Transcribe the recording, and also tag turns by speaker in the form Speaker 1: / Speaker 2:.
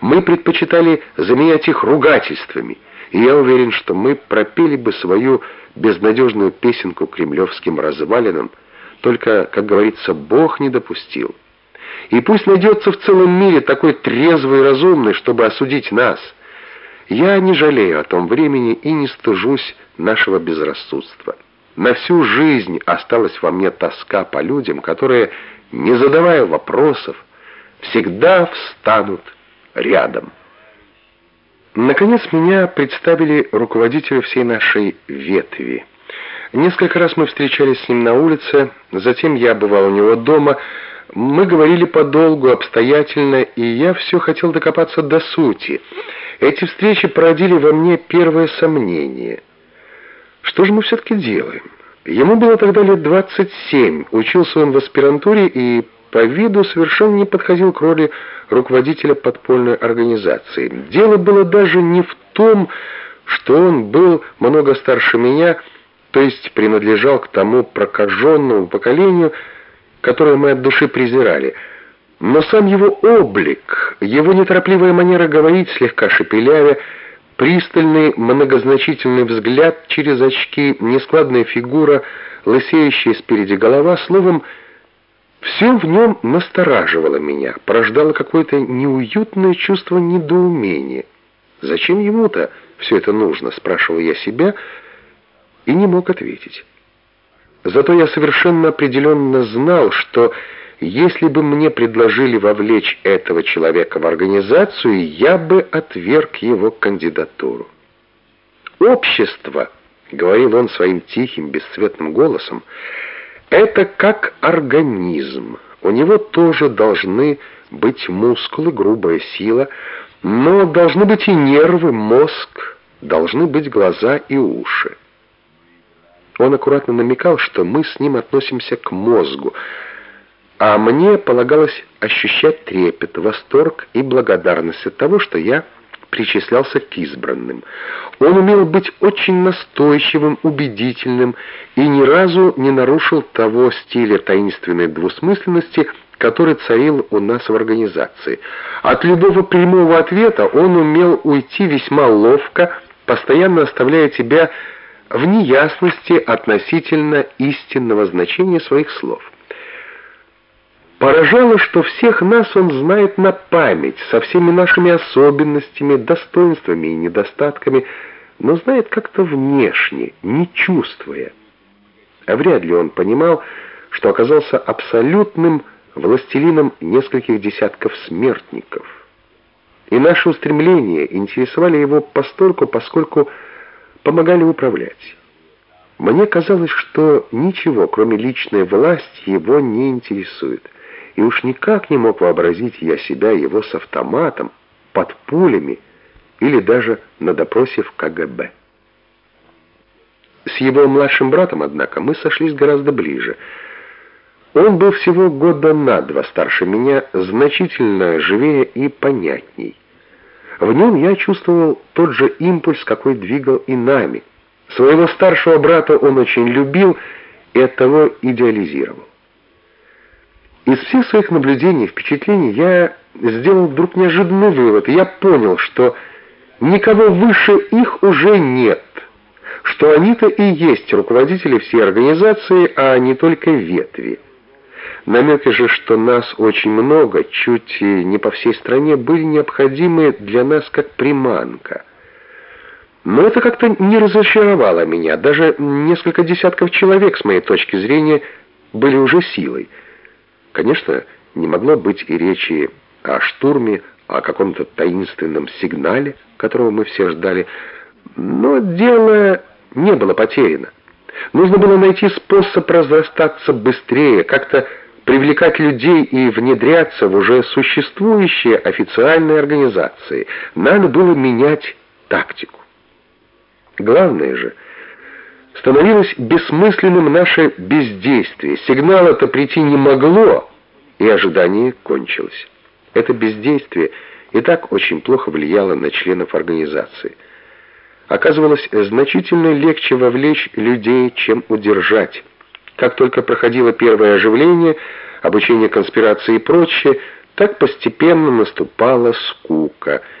Speaker 1: Мы предпочитали заменять их ругательствами, и я уверен, что мы пропели бы свою безнадежную песенку кремлевским развалинам, только, как говорится, Бог не допустил. И пусть найдется в целом мире такой трезвый и разумный, чтобы осудить нас. Я не жалею о том времени и не стыжусь нашего безрассудства. На всю жизнь осталась во мне тоска по людям, которые, не задавая вопросов, всегда встанут рядом. Наконец меня представили руководителю всей нашей ветви. Несколько раз мы встречались с ним на улице, затем я бывал у него дома. Мы говорили подолгу, обстоятельно, и я все хотел докопаться до сути. Эти встречи породили во мне первое сомнение. Что же мы все-таки делаем? Ему было тогда лет 27, учился он в аспирантуре и по виду совершенно не подходил к роли руководителя подпольной организации. Дело было даже не в том, что он был много старше меня, то есть принадлежал к тому прокаженному поколению, которое мы от души презирали. Но сам его облик, его неторопливая манера говорить, слегка шепелявя, пристальный многозначительный взгляд через очки, нескладная фигура, лысеющая спереди голова, словом, все в нем настораживало меня, порождало какое-то неуютное чувство недоумения. «Зачем ему-то все это нужно?» — спрашивал я себя и не мог ответить. Зато я совершенно определенно знал, что если бы мне предложили вовлечь этого человека в организацию, я бы отверг его кандидатуру. «Общество», — говорил он своим тихим, бесцветным голосом, — это как организм. У него тоже должны быть мускулы, грубая сила, но должны быть и нервы, мозг, должны быть глаза и уши. Он аккуратно намекал, что мы с ним относимся к мозгу, а мне полагалось ощущать трепет, восторг и благодарность от того, что я причислялся к избранным. Он умел быть очень настойчивым, убедительным и ни разу не нарушил того стиля таинственной двусмысленности, который царил у нас в организации. От любого прямого ответа он умел уйти весьма ловко, постоянно оставляя тебя в неясности относительно истинного значения своих слов. Поражало, что всех нас он знает на память, со всеми нашими особенностями, достоинствами и недостатками, но знает как-то внешне, не чувствуя. А вряд ли он понимал, что оказался абсолютным властелином нескольких десятков смертников. И наши устремления интересовали его постольку, поскольку помогали управлять. Мне казалось, что ничего, кроме личной власти, его не интересует — и уж никак не мог вообразить я себя его с автоматом, под пулями или даже на допросе в КГБ. С его младшим братом, однако, мы сошлись гораздо ближе. Он был всего года на два старше меня, значительно живее и понятней. В нем я чувствовал тот же импульс, какой двигал и нами. Своего старшего брата он очень любил и оттого идеализировал. Из всех своих наблюдений и впечатлений я сделал вдруг неожиданный вывод. Я понял, что никого выше их уже нет, что они-то и есть руководители всей организации, а не только ветви. Намеки же, что нас очень много, чуть не по всей стране, были необходимы для нас как приманка. Но это как-то не разочаровало меня. Даже несколько десятков человек, с моей точки зрения, были уже силой. Конечно, не могло быть и речи о штурме, о каком-то таинственном сигнале, которого мы все ждали, но дело не было потеряно. Нужно было найти способ разрастаться быстрее, как-то привлекать людей и внедряться в уже существующие официальные организации. Надо было менять тактику. Главное же — становилось бессмысленным наше бездействие. Сигнала-то прийти не могло, и ожидание кончилось. Это бездействие и так очень плохо влияло на членов организации. Оказывалось, значительно легче вовлечь людей, чем удержать. Как только проходило первое оживление, обучение конспирации и прочее, Так постепенно наступала скука —